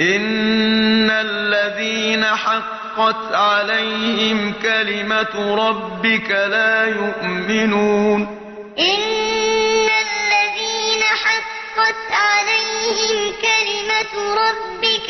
إن الذين حقت عليهم كلمة ربك لا يؤمنون إن الذين حقت عليهم كلمة ربك